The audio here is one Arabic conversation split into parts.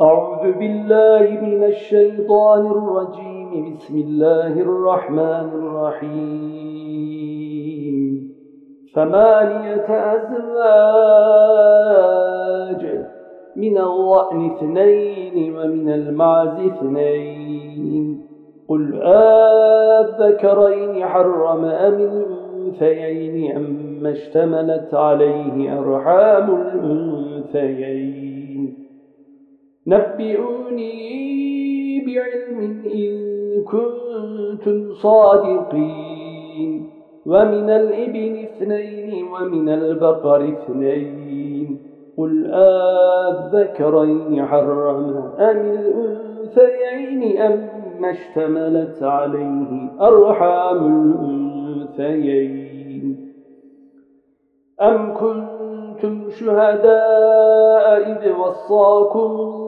أعوذ بالله من الشيطان الرجيم. بسم الله الرحمن الرحيم. ثمانية أزواج من الضأن اثنين ومن المعز اثنين. قل آذكرين حرم أم الأنثيين أما اشتملت عليه أرحام الأنثيين. نبئوني بعلم إن كنتم صادقين. ومن الإبن اثنين ومن البقر اثنين. قل آذكرين حرم أم الأنثيين أم اشتملت عليه أرحام الأنثيين. أم كنتم شهداء إذ وصاكم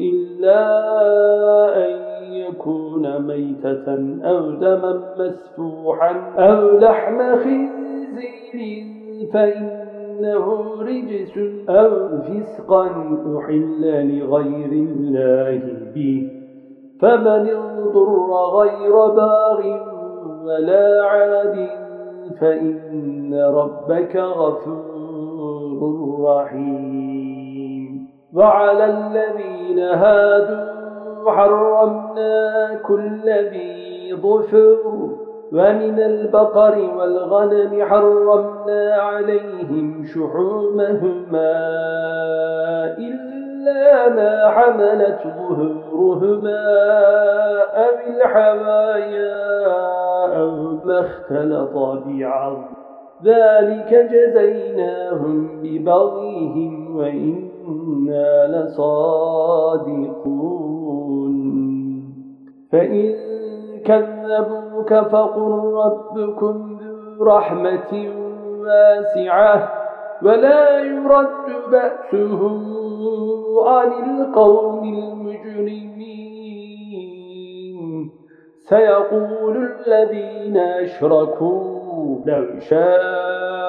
إلا أن يكون ميتة أو دما مسفوحا أو لحم خنزير فإنه رجس أو فسقا أحل لغير الله به. فمن اضطر غير باغ ولا عاد فإن ربك غفور رحيم. وعلى الذين هادوا حرمنا كل ذي ظفر ومن البقر والغنم حرمنا عليهم شحومهما إلا ما حملت ظهورهما أو الحوايا أو ما اختلط بعض ذلك جزيناهم ببغيهم وإنا لصادقون فإن كذبوك فقل ربكم ذو رحمة واسعة ولا يرد بأسه عن القوم المجرمين سيقول الذين أشركوا لو شاء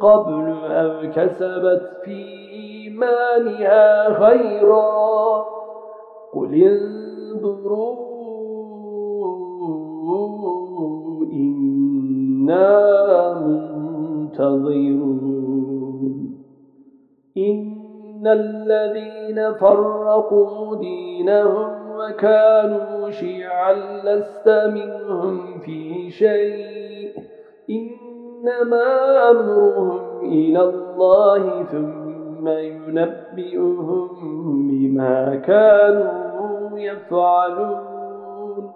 قبل أو كسبت في إيمانها خيرا؟ قل انظروا إنا منتظرون. إن الذين فرقوا دينهم وكانوا شيعا لست منهم في شيء. إنما أمرهم إلى الله ثم ينبئهم بما كانوا يفعلون.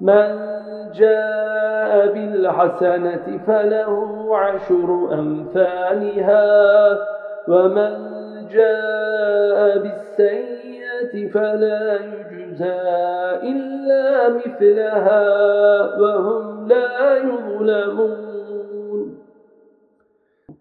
من جاء بالحسنة فله عشر أمثالها ومن جاء بالسيئة فلا يجزى إلا مثلها وهم لا يظلمون.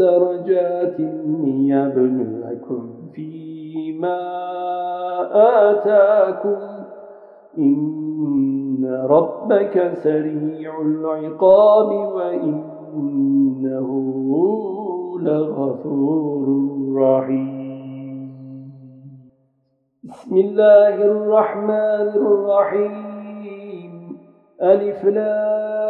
درجات ليبلغكم فيما آتاكم. إن ربك سريع العقاب وإنه لغفور رحيم. بسم الله الرحمن الرحيم. ألف لام.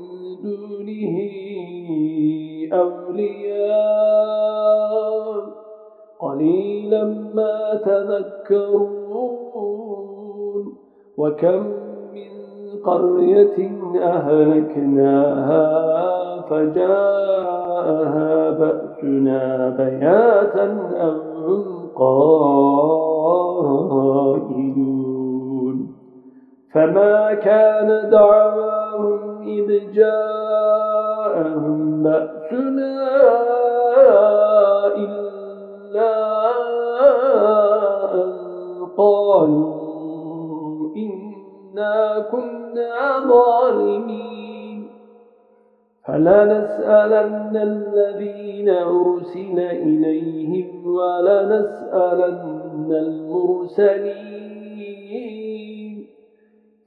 دونه أولياء. قليلا ما تذكرون. وكم من قرية أهلكناها فجاءها بأسنا بياتا أو هم قائلون. فما كان دعواهم إذ جاءهم بأسنا إلا أن قالوا إنا كنا ظالمين. فلنسألن الذين أرسل إليهم ولنسألن المرسلين.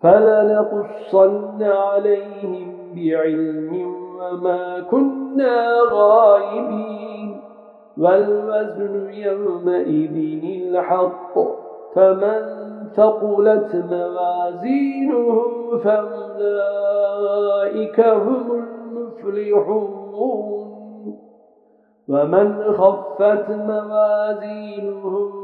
فلنقصن عليهم بعلم وما كنا غائبين والوزن يومئذ الحق فمن ثقلت موازينه فأولئك هم المفلحون ومن خفت موازينه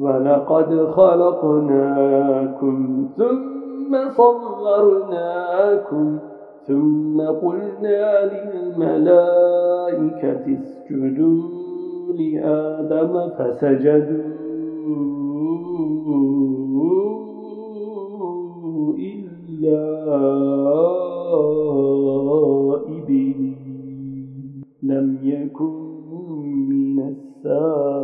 ولقد خلقناكم ثم صورناكم ثم قلنا للملائكة اسجدوا لآدم فسجدوا إلا إبليس. لم يكن من الساجدين